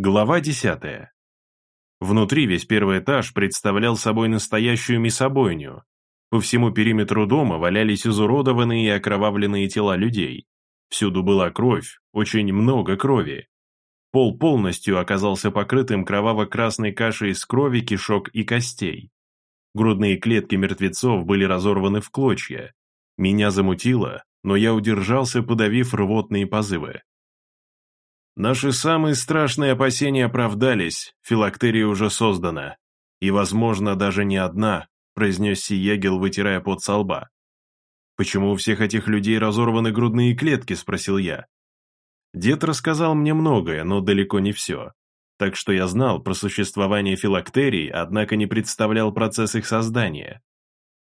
Глава 10. Внутри весь первый этаж представлял собой настоящую мясобойню. По всему периметру дома валялись изуродованные и окровавленные тела людей. Всюду была кровь, очень много крови. Пол полностью оказался покрытым кроваво-красной кашей из крови, кишок и костей. Грудные клетки мертвецов были разорваны в клочья. Меня замутило, но я удержался, подавив рвотные позывы. Наши самые страшные опасения оправдались, филактерия уже создана. И, возможно, даже не одна, произнес Сиегел, вытирая пот со лба. «Почему у всех этих людей разорваны грудные клетки?» – спросил я. Дед рассказал мне многое, но далеко не все. Так что я знал про существование филактерий, однако не представлял процесс их создания.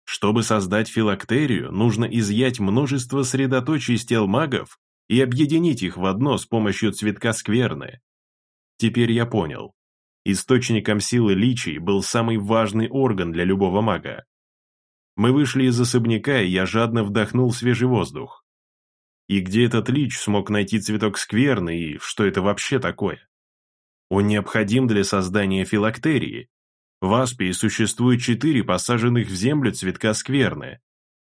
Чтобы создать филактерию, нужно изъять множество средоточий из тел магов и объединить их в одно с помощью цветка скверны. Теперь я понял. Источником силы личий был самый важный орган для любого мага. Мы вышли из особняка, и я жадно вдохнул свежий воздух. И где этот лич смог найти цветок скверны, и что это вообще такое? Он необходим для создания филактерии. В Аспии существует четыре посаженных в землю цветка скверны.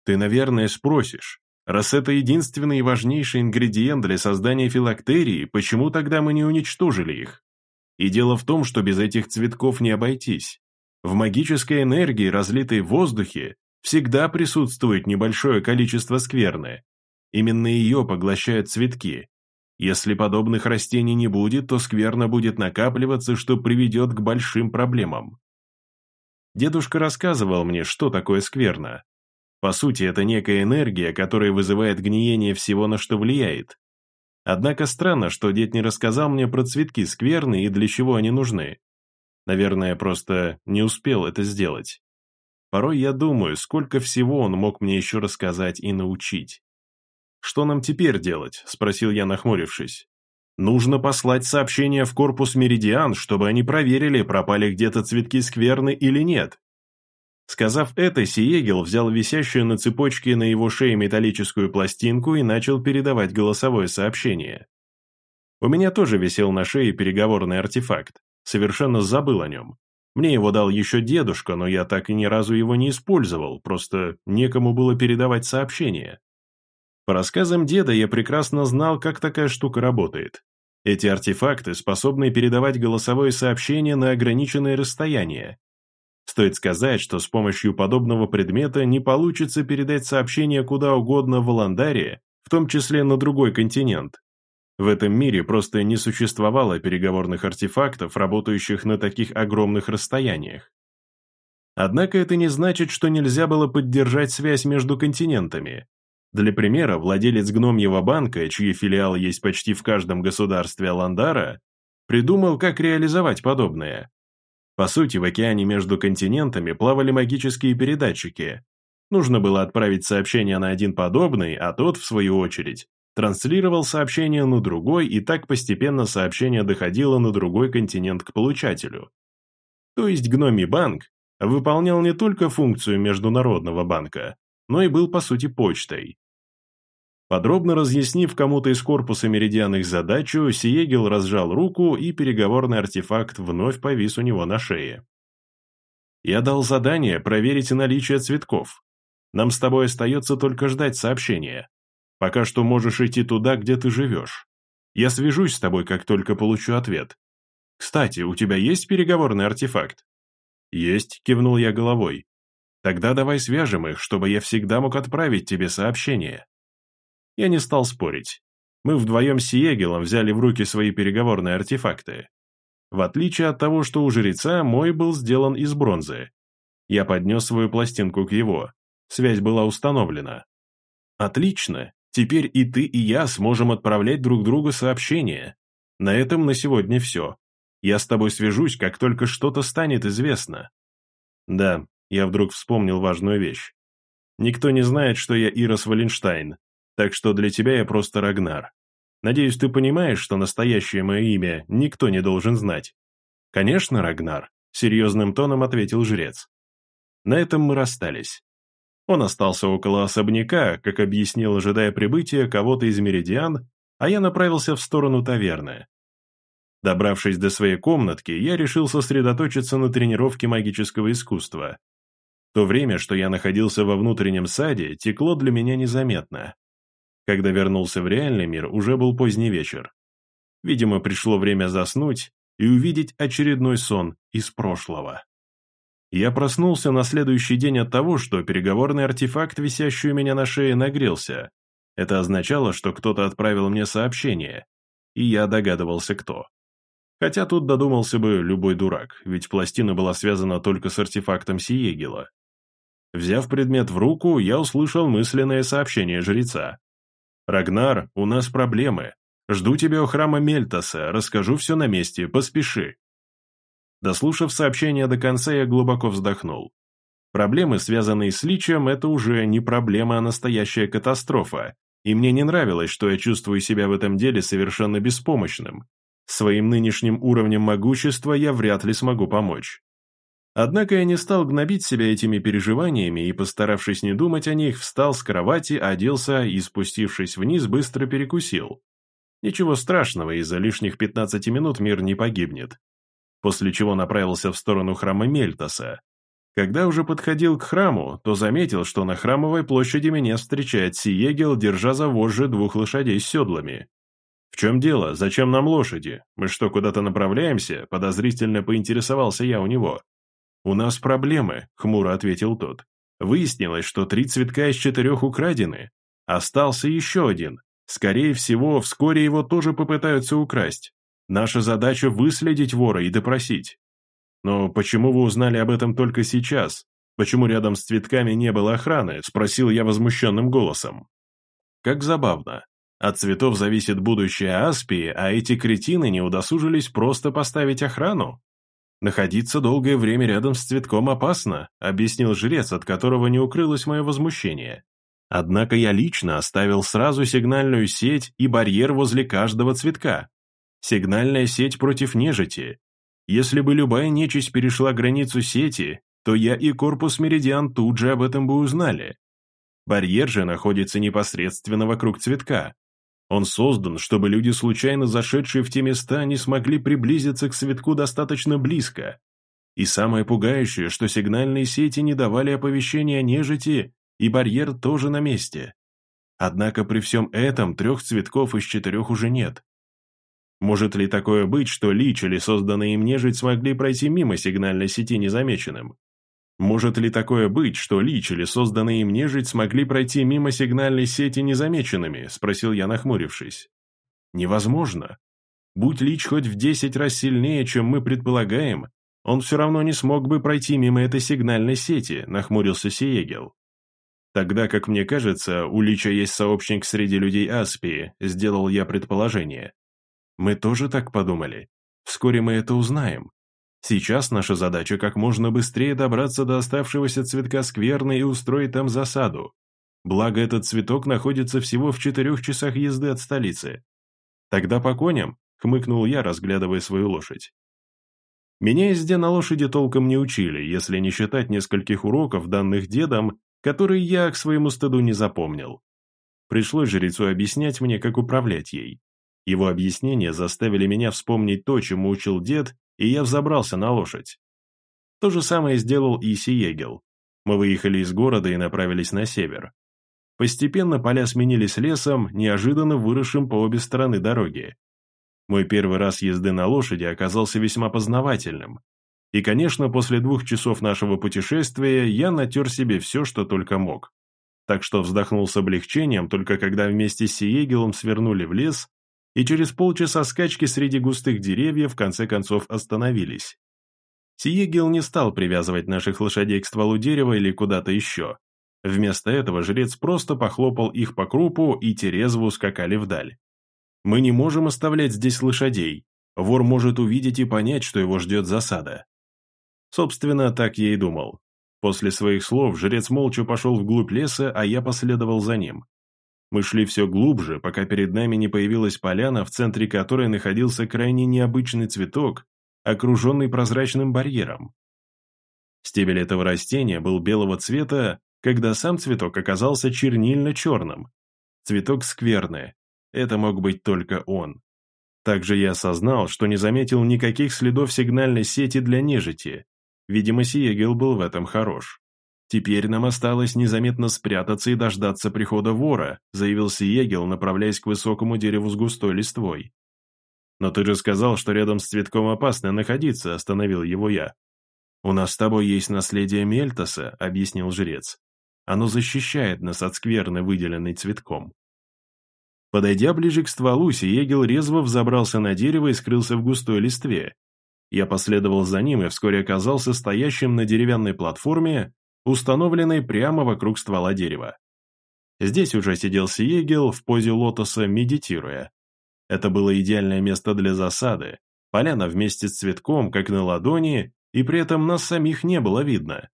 Ты, наверное, спросишь, Раз это единственный и важнейший ингредиент для создания филактерии, почему тогда мы не уничтожили их? И дело в том, что без этих цветков не обойтись. В магической энергии, разлитой в воздухе, всегда присутствует небольшое количество скверны. Именно ее поглощают цветки. Если подобных растений не будет, то скверна будет накапливаться, что приведет к большим проблемам. Дедушка рассказывал мне, что такое скверна, по сути, это некая энергия, которая вызывает гниение всего, на что влияет. Однако странно, что дед не рассказал мне про цветки скверны и для чего они нужны. Наверное, просто не успел это сделать. Порой я думаю, сколько всего он мог мне еще рассказать и научить. «Что нам теперь делать?» – спросил я, нахмурившись. «Нужно послать сообщение в корпус Меридиан, чтобы они проверили, пропали где-то цветки скверны или нет. Сказав это, Сиегел взял висящую на цепочке на его шее металлическую пластинку и начал передавать голосовое сообщение. У меня тоже висел на шее переговорный артефакт, совершенно забыл о нем. Мне его дал еще дедушка, но я так и ни разу его не использовал, просто некому было передавать сообщение. По рассказам деда я прекрасно знал, как такая штука работает. Эти артефакты способны передавать голосовое сообщение на ограниченное расстояние, Стоит сказать, что с помощью подобного предмета не получится передать сообщение куда угодно в Аландаре, в том числе на другой континент. В этом мире просто не существовало переговорных артефактов, работающих на таких огромных расстояниях. Однако это не значит, что нельзя было поддержать связь между континентами. Для примера, владелец гномьего банка, чьи филиалы есть почти в каждом государстве Аландара, придумал, как реализовать подобное. По сути, в океане между континентами плавали магические передатчики. Нужно было отправить сообщение на один подобный, а тот, в свою очередь, транслировал сообщение на другой, и так постепенно сообщение доходило на другой континент к получателю. То есть гномий банк выполнял не только функцию международного банка, но и был по сути почтой. Подробно разъяснив кому-то из корпуса меридиан их задачу, Сиегел разжал руку, и переговорный артефакт вновь повис у него на шее. «Я дал задание проверить наличие цветков. Нам с тобой остается только ждать сообщения. Пока что можешь идти туда, где ты живешь. Я свяжусь с тобой, как только получу ответ. Кстати, у тебя есть переговорный артефакт?» «Есть», — кивнул я головой. «Тогда давай свяжем их, чтобы я всегда мог отправить тебе сообщение». Я не стал спорить. Мы вдвоем с Сиегелом взяли в руки свои переговорные артефакты. В отличие от того, что у жреца, мой был сделан из бронзы. Я поднес свою пластинку к его. Связь была установлена. Отлично. Теперь и ты, и я сможем отправлять друг другу сообщения. На этом на сегодня все. Я с тобой свяжусь, как только что-то станет известно. Да, я вдруг вспомнил важную вещь. Никто не знает, что я Ирос Валенштайн, так что для тебя я просто Рагнар. Надеюсь, ты понимаешь, что настоящее мое имя никто не должен знать». «Конечно, Рагнар», — серьезным тоном ответил жрец. На этом мы расстались. Он остался около особняка, как объяснил, ожидая прибытия кого-то из меридиан, а я направился в сторону таверны. Добравшись до своей комнатки, я решил сосредоточиться на тренировке магического искусства. То время, что я находился во внутреннем саде, текло для меня незаметно. Когда вернулся в реальный мир, уже был поздний вечер. Видимо, пришло время заснуть и увидеть очередной сон из прошлого. Я проснулся на следующий день от того, что переговорный артефакт, висящий у меня на шее, нагрелся. Это означало, что кто-то отправил мне сообщение, и я догадывался, кто. Хотя тут додумался бы любой дурак, ведь пластина была связана только с артефактом Сиегела. Взяв предмет в руку, я услышал мысленное сообщение жреца. «Рагнар, у нас проблемы. Жду тебя у храма Мельтаса, расскажу все на месте, поспеши». Дослушав сообщение до конца, я глубоко вздохнул. Проблемы, связанные с личием, это уже не проблема, а настоящая катастрофа, и мне не нравилось, что я чувствую себя в этом деле совершенно беспомощным. Своим нынешним уровнем могущества я вряд ли смогу помочь. Однако я не стал гнобить себя этими переживаниями и, постаравшись не думать о них, встал с кровати, оделся и, спустившись вниз, быстро перекусил. Ничего страшного, из-за лишних 15 минут мир не погибнет. После чего направился в сторону храма Мельтаса. Когда уже подходил к храму, то заметил, что на храмовой площади меня встречает Сиегел, держа за вожжи двух лошадей с седлами. «В чем дело? Зачем нам лошади? Мы что, куда-то направляемся?» – подозрительно поинтересовался я у него. «У нас проблемы», – хмуро ответил тот. «Выяснилось, что три цветка из четырех украдены. Остался еще один. Скорее всего, вскоре его тоже попытаются украсть. Наша задача – выследить вора и допросить». «Но почему вы узнали об этом только сейчас? Почему рядом с цветками не было охраны?» – спросил я возмущенным голосом. Как забавно. От цветов зависит будущее Аспии, а эти кретины не удосужились просто поставить охрану. «Находиться долгое время рядом с цветком опасно», объяснил жрец, от которого не укрылось мое возмущение. Однако я лично оставил сразу сигнальную сеть и барьер возле каждого цветка. Сигнальная сеть против нежити. Если бы любая нечисть перешла границу сети, то я и корпус Меридиан тут же об этом бы узнали. Барьер же находится непосредственно вокруг цветка. Он создан, чтобы люди, случайно зашедшие в те места, не смогли приблизиться к цветку достаточно близко. И самое пугающее, что сигнальные сети не давали оповещения о нежити, и барьер тоже на месте. Однако при всем этом трех цветков из четырех уже нет. Может ли такое быть, что лич или созданные им нежить смогли пройти мимо сигнальной сети незамеченным? Может ли такое быть, что Лич или созданные им нежить смогли пройти мимо сигнальной сети незамеченными? Спросил я, нахмурившись. Невозможно. Будь Лич хоть в десять раз сильнее, чем мы предполагаем, он все равно не смог бы пройти мимо этой сигнальной сети, нахмурился Сиегел. Тогда, как мне кажется, у Лича есть сообщник среди людей Аспии, сделал я предположение. Мы тоже так подумали. Вскоре мы это узнаем. Сейчас наша задача как можно быстрее добраться до оставшегося цветка скверны и устроить там засаду. Благо этот цветок находится всего в четырех часах езды от столицы. Тогда по коням, хмыкнул я, разглядывая свою лошадь. Меня езде на лошади толком не учили, если не считать нескольких уроков, данных дедом, которые я к своему стыду не запомнил. Пришлось жрецу объяснять мне, как управлять ей. Его объяснения заставили меня вспомнить то, чему учил дед, и я взобрался на лошадь. То же самое сделал и Сиегел. Мы выехали из города и направились на север. Постепенно поля сменились лесом, неожиданно выросшим по обе стороны дороги. Мой первый раз езды на лошади оказался весьма познавательным. И, конечно, после двух часов нашего путешествия я натер себе все, что только мог. Так что вздохнул с облегчением, только когда вместе с Сиегелом свернули в лес и через полчаса скачки среди густых деревьев в конце концов остановились. Сиегел не стал привязывать наших лошадей к стволу дерева или куда-то еще. Вместо этого жрец просто похлопал их по крупу, и те резво ускакали вдаль. «Мы не можем оставлять здесь лошадей. Вор может увидеть и понять, что его ждет засада». Собственно, так я и думал. После своих слов жрец молча пошел вглубь леса, а я последовал за ним. Мы шли все глубже, пока перед нами не появилась поляна, в центре которой находился крайне необычный цветок, окруженный прозрачным барьером. Стебель этого растения был белого цвета, когда сам цветок оказался чернильно-черным. Цветок скверный. Это мог быть только он. Также я осознал, что не заметил никаких следов сигнальной сети для нежити. Видимо, Сиегел был в этом хорош. «Теперь нам осталось незаметно спрятаться и дождаться прихода вора», заявил Сиегел, направляясь к высокому дереву с густой листвой. «Но ты же сказал, что рядом с цветком опасно находиться», остановил его я. «У нас с тобой есть наследие Мельтоса», — объяснил жрец. «Оно защищает нас от скверны, выделенной цветком». Подойдя ближе к стволу, Сиегел резво взобрался на дерево и скрылся в густой листве. Я последовал за ним и вскоре оказался стоящим на деревянной платформе, установленной прямо вокруг ствола дерева. Здесь уже сидел Сиегел в позе лотоса, медитируя. Это было идеальное место для засады, поляна вместе с цветком, как на ладони, и при этом нас самих не было видно.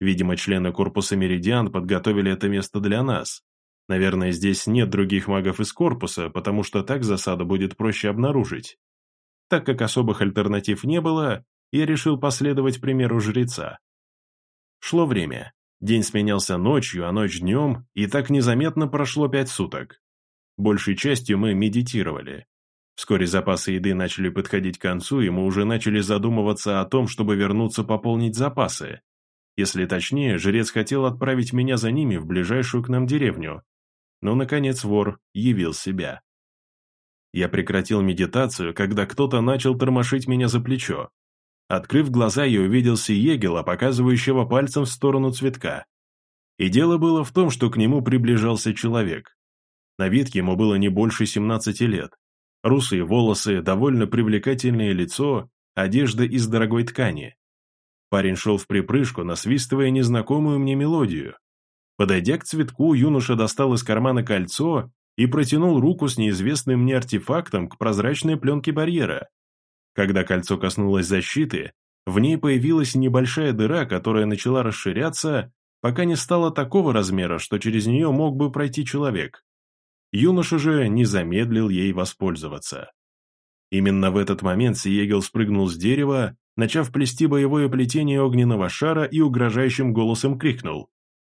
Видимо, члены корпуса Меридиан подготовили это место для нас. Наверное, здесь нет других магов из корпуса, потому что так засаду будет проще обнаружить. Так как особых альтернатив не было, я решил последовать примеру жреца. Шло время. День сменялся ночью, а ночь днем, и так незаметно прошло пять суток. Большей частью мы медитировали. Вскоре запасы еды начали подходить к концу, и мы уже начали задумываться о том, чтобы вернуться пополнить запасы. Если точнее, жрец хотел отправить меня за ними в ближайшую к нам деревню. Но, наконец, вор явил себя. Я прекратил медитацию, когда кто-то начал тормошить меня за плечо. Открыв глаза, я увидел Сиегела, показывающего пальцем в сторону цветка. И дело было в том, что к нему приближался человек. На вид ему было не больше 17 лет. Русые волосы, довольно привлекательное лицо, одежда из дорогой ткани. Парень шел в припрыжку, насвистывая незнакомую мне мелодию. Подойдя к цветку, юноша достал из кармана кольцо и протянул руку с неизвестным мне артефактом к прозрачной пленке барьера. Когда кольцо коснулось защиты, в ней появилась небольшая дыра, которая начала расширяться, пока не стала такого размера, что через нее мог бы пройти человек. Юноша же не замедлил ей воспользоваться. Именно в этот момент Сиегел спрыгнул с дерева, начав плести боевое плетение огненного шара и угрожающим голосом крикнул.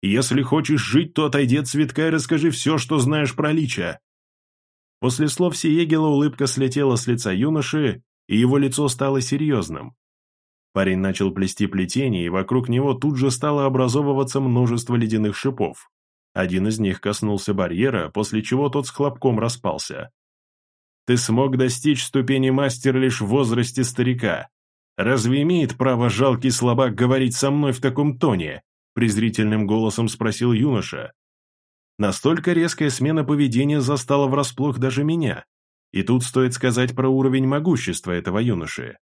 «Если хочешь жить, то отойди от цветка и расскажи все, что знаешь про лича». После слов Сиегела улыбка слетела с лица юноши, и его лицо стало серьезным. Парень начал плести плетение, и вокруг него тут же стало образовываться множество ледяных шипов. Один из них коснулся барьера, после чего тот с хлопком распался. «Ты смог достичь ступени мастера лишь в возрасте старика. Разве имеет право жалкий слабак говорить со мной в таком тоне?» презрительным голосом спросил юноша. Настолько резкая смена поведения застала врасплох даже меня. И тут стоит сказать про уровень могущества этого юноши.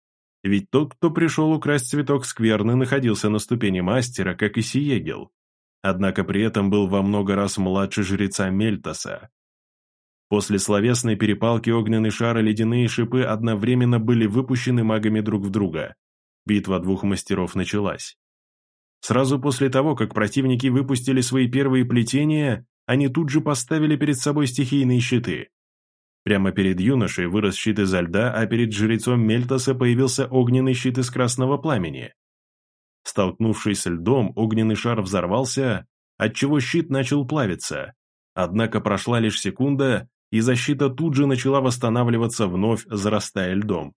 Ведь тот, кто пришел украсть цветок скверны, находился на ступени мастера, как и Сиегел однако при этом был во много раз младше жреца Мельтоса. После словесной перепалки огненный шар и ледяные шипы одновременно были выпущены магами друг в друга. Битва двух мастеров началась. Сразу после того, как противники выпустили свои первые плетения, они тут же поставили перед собой стихийные щиты. Прямо перед юношей вырос щит изо льда, а перед жрецом Мельтоса появился огненный щит из красного пламени. Столкнувшись с льдом, огненный шар взорвался, отчего щит начал плавиться. Однако прошла лишь секунда, и защита тут же начала восстанавливаться вновь, зарастая льдом.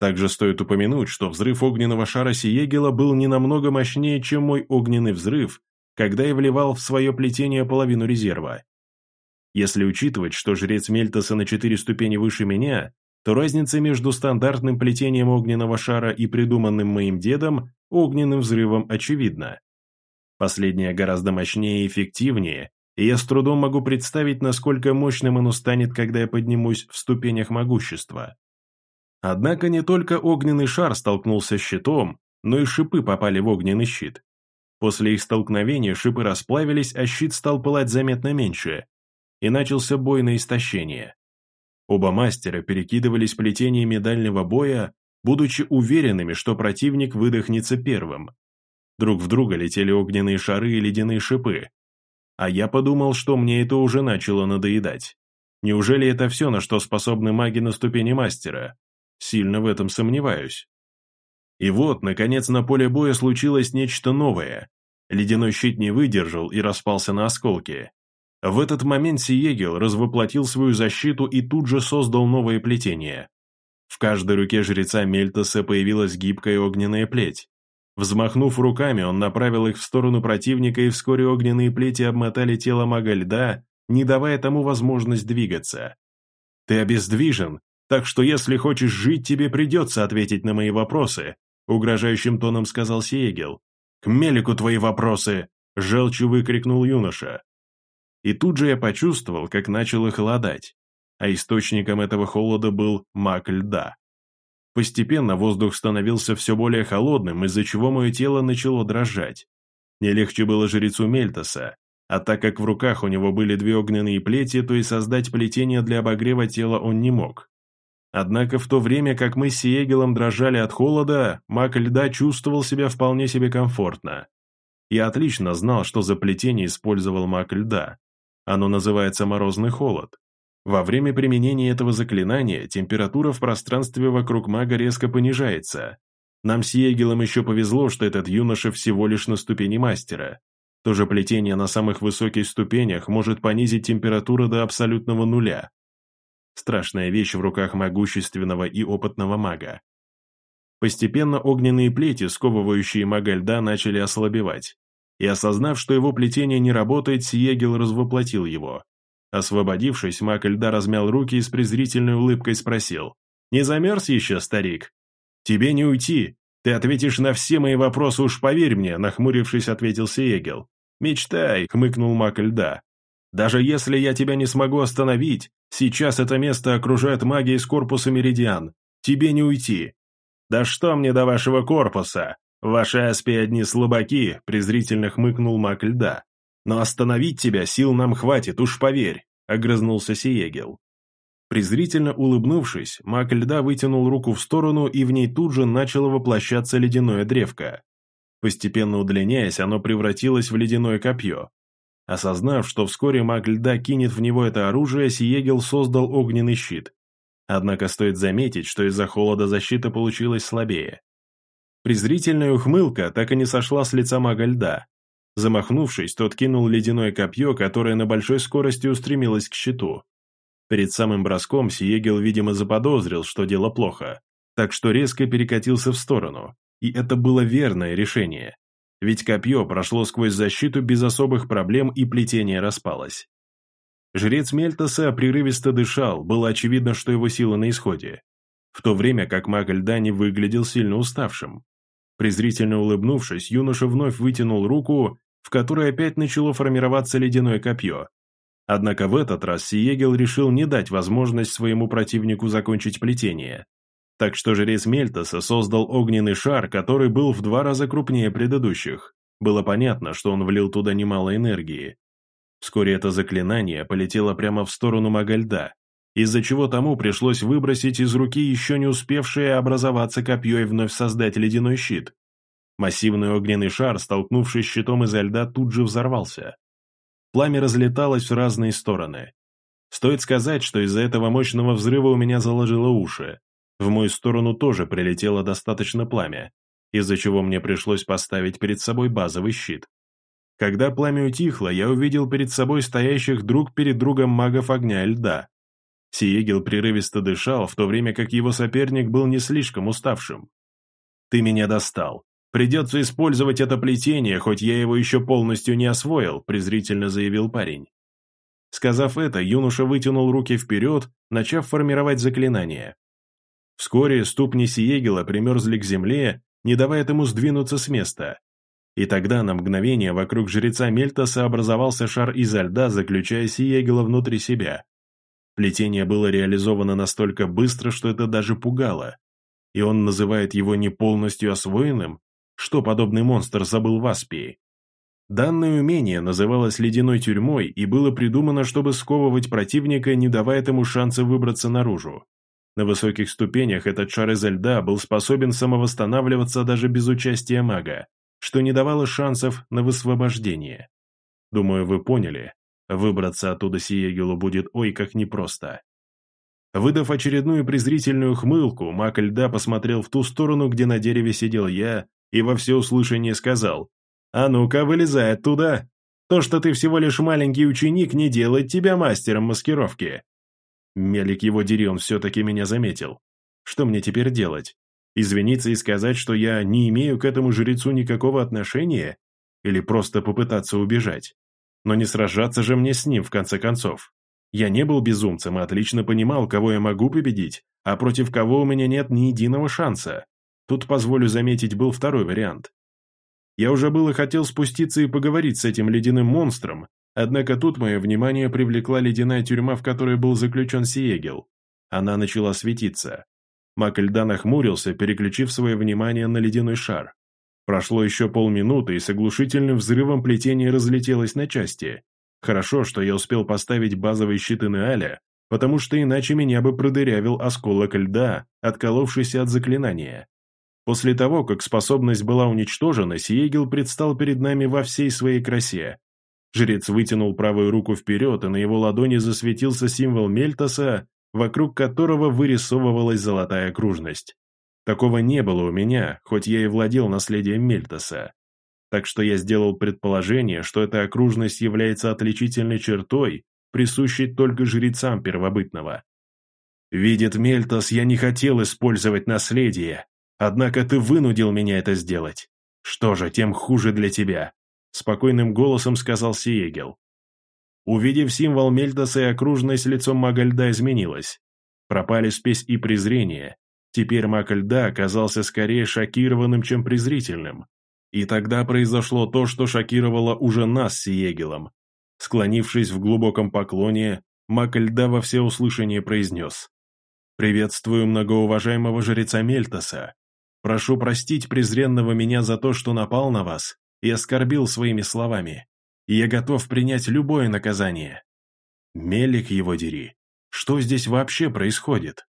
Также стоит упомянуть, что взрыв огненного шара Сиегела был не намного мощнее, чем мой огненный взрыв, когда я вливал в свое плетение половину резерва. Если учитывать, что жрец Мельтоса на четыре ступени выше меня, то разница между стандартным плетением огненного шара и придуманным моим дедом огненным взрывом очевидна. Последнее гораздо мощнее и эффективнее, и я с трудом могу представить, насколько мощным оно станет, когда я поднимусь в ступенях могущества. Однако не только огненный шар столкнулся с щитом, но и шипы попали в огненный щит. После их столкновения шипы расплавились, а щит стал пылать заметно меньше, и начался бой на истощение. Оба мастера перекидывались плетениями дальнего боя, будучи уверенными, что противник выдохнется первым. Друг в друга летели огненные шары и ледяные шипы. А я подумал, что мне это уже начало надоедать. Неужели это все, на что способны маги на ступени мастера? Сильно в этом сомневаюсь. И вот, наконец, на поле боя случилось нечто новое. Ледяной щит не выдержал и распался на осколки. В этот момент Сиегел развоплотил свою защиту и тут же создал новое плетение. В каждой руке жреца Мельтоса появилась гибкая огненная плеть. Взмахнув руками, он направил их в сторону противника, и вскоре огненные плети обмотали тело мага льда, не давая тому возможность двигаться. «Ты обездвижен, так что если хочешь жить, тебе придется ответить на мои вопросы», угрожающим тоном сказал Сиегел. «К Мелику твои вопросы!» – желчью выкрикнул юноша. И тут же я почувствовал, как начало холодать, а источником этого холода был маг льда. Постепенно воздух становился все более холодным, из-за чего мое тело начало дрожать. Не легче было жрецу Мельтоса, а так как в руках у него были две огненные плети, то и создать плетение для обогрева тела он не мог. Однако в то время, как мы с Сиегелом дрожали от холода, маг льда чувствовал себя вполне себе комфортно. Я отлично знал, что за плетение использовал маг льда. Оно называется «морозный холод». Во время применения этого заклинания температура в пространстве вокруг мага резко понижается. Нам с Егелом еще повезло, что этот юноша всего лишь на ступени мастера. То же плетение на самых высоких ступенях может понизить температуру до абсолютного нуля. Страшная вещь в руках могущественного и опытного мага. Постепенно огненные плети, сковывающие мага льда, начали ослабевать. И осознав, что его плетение не работает, Сиегел развоплотил его. Освободившись, маг льда размял руки и с презрительной улыбкой спросил. «Не замерз еще, старик?» «Тебе не уйти. Ты ответишь на все мои вопросы, уж поверь мне», нахмурившись, ответил Сиегел. «Мечтай», — хмыкнул маг льда. «Даже если я тебя не смогу остановить, сейчас это место окружает магия из корпуса Меридиан. Тебе не уйти». «Да что мне до вашего корпуса? Ваши аспи одни слабаки», — презрительно хмыкнул маг льда. Но остановить тебя сил нам хватит, уж поверь», — огрызнулся Сиегел. Презрительно улыбнувшись, маг льда вытянул руку в сторону, и в ней тут же начало воплощаться ледяное древко. Постепенно удлиняясь, оно превратилось в ледяное копье. Осознав, что вскоре маг льда кинет в него это оружие, Сиегел создал огненный щит. Однако стоит заметить, что из-за холода защита получилась слабее. Презрительная ухмылка так и не сошла с лица мага льда, Замахнувшись, тот кинул ледяное копье, которое на большой скорости устремилось к щиту. Перед самым броском Сиегел, видимо, заподозрил, что дело плохо, так что резко перекатился в сторону. И это было верное решение. Ведь копье прошло сквозь защиту без особых проблем и плетение распалось. Жрец Мельтоса прерывисто дышал, было очевидно, что его сила на исходе. В то время как маг льда не выглядел сильно уставшим. Презрительно улыбнувшись, юноша вновь вытянул руку, в которой опять начало формироваться ледяное копье. Однако в этот раз Сиегел решил не дать возможность своему противнику закончить плетение. Так что жрец Мельтоса создал огненный шар, который был в два раза крупнее предыдущих. Было понятно, что он влил туда немало энергии. Вскоре это заклинание полетело прямо в сторону мага льда, из-за чего тому пришлось выбросить из руки еще не успевшее образоваться копье и вновь создать ледяной щит. Массивный огненный шар, столкнувшись щитом изо льда, тут же взорвался. Пламя разлеталось в разные стороны. Стоит сказать, что из-за этого мощного взрыва у меня заложило уши. В мою сторону тоже прилетело достаточно пламя, из-за чего мне пришлось поставить перед собой базовый щит. Когда пламя утихло, я увидел перед собой стоящих друг перед другом магов огня и льда. Сиегел прерывисто дышал, в то время как его соперник был не слишком уставшим. «Ты меня достал. Придется использовать это плетение, хоть я его еще полностью не освоил», презрительно заявил парень. Сказав это, юноша вытянул руки вперед, начав формировать заклинание. Вскоре ступни Сиегела примерзли к земле, не давая ему сдвинуться с места. И тогда на мгновение вокруг жреца Мельтоса образовался шар изо льда, заключая Сиегела внутри себя. Плетение было реализовано настолько быстро, что это даже пугало. И он называет его не полностью освоенным? Что подобный монстр забыл в Аспии? Данное умение называлось ледяной тюрьмой и было придумано, чтобы сковывать противника, не давая ему шанса выбраться наружу. На высоких ступенях этот шар изо льда был способен самовосстанавливаться даже без участия мага, что не давало шансов на высвобождение. Думаю, вы поняли, Выбраться оттуда Сиегелу будет ой как непросто. Выдав очередную презрительную хмылку, маг льда посмотрел в ту сторону, где на дереве сидел я, и во всеуслышание сказал «А ну-ка, вылезай оттуда!» То, что ты всего лишь маленький ученик, не делает тебя мастером маскировки». Мелик его дери, все-таки меня заметил. Что мне теперь делать? Извиниться и сказать, что я не имею к этому жрецу никакого отношения? Или просто попытаться убежать? Но не сражаться же мне с ним, в конце концов. Я не был безумцем и отлично понимал, кого я могу победить, а против кого у меня нет ни единого шанса. Тут, позволю заметить, был второй вариант. Я уже было хотел спуститься и поговорить с этим ледяным монстром, однако тут мое внимание привлекла ледяная тюрьма, в которой был заключен Сиегел. Она начала светиться. Мак льда нахмурился, переключив свое внимание на ледяной шар. Прошло еще полминуты, и с оглушительным взрывом плетение разлетелось на части. Хорошо, что я успел поставить базовые щиты на Аля, потому что иначе меня бы продырявил осколок льда, отколовшийся от заклинания. После того, как способность была уничтожена, Сиегел предстал перед нами во всей своей красе. Жрец вытянул правую руку вперед, и на его ладони засветился символ Мельтоса, вокруг которого вырисовывалась золотая окружность. Такого не было у меня, хоть я и владел наследием Мельтоса. Так что я сделал предположение, что эта окружность является отличительной чертой, присущей только жрецам первобытного. Видит Мельтос, я не хотел использовать наследие, однако ты вынудил меня это сделать. Что же, тем хуже для тебя, спокойным голосом сказал Сиегел. Увидев символ Мельтоса и окружность лицом мага льда изменилась. Пропали спесь и презрение, Теперь маг льда оказался скорее шокированным, чем презрительным. И тогда произошло то, что шокировало уже нас с Егелом. Склонившись в глубоком поклоне, маг льда во всеуслышание произнес. «Приветствую многоуважаемого жреца Мельтоса. Прошу простить презренного меня за то, что напал на вас и оскорбил своими словами. Я готов принять любое наказание». Мелик его дери. Что здесь вообще происходит?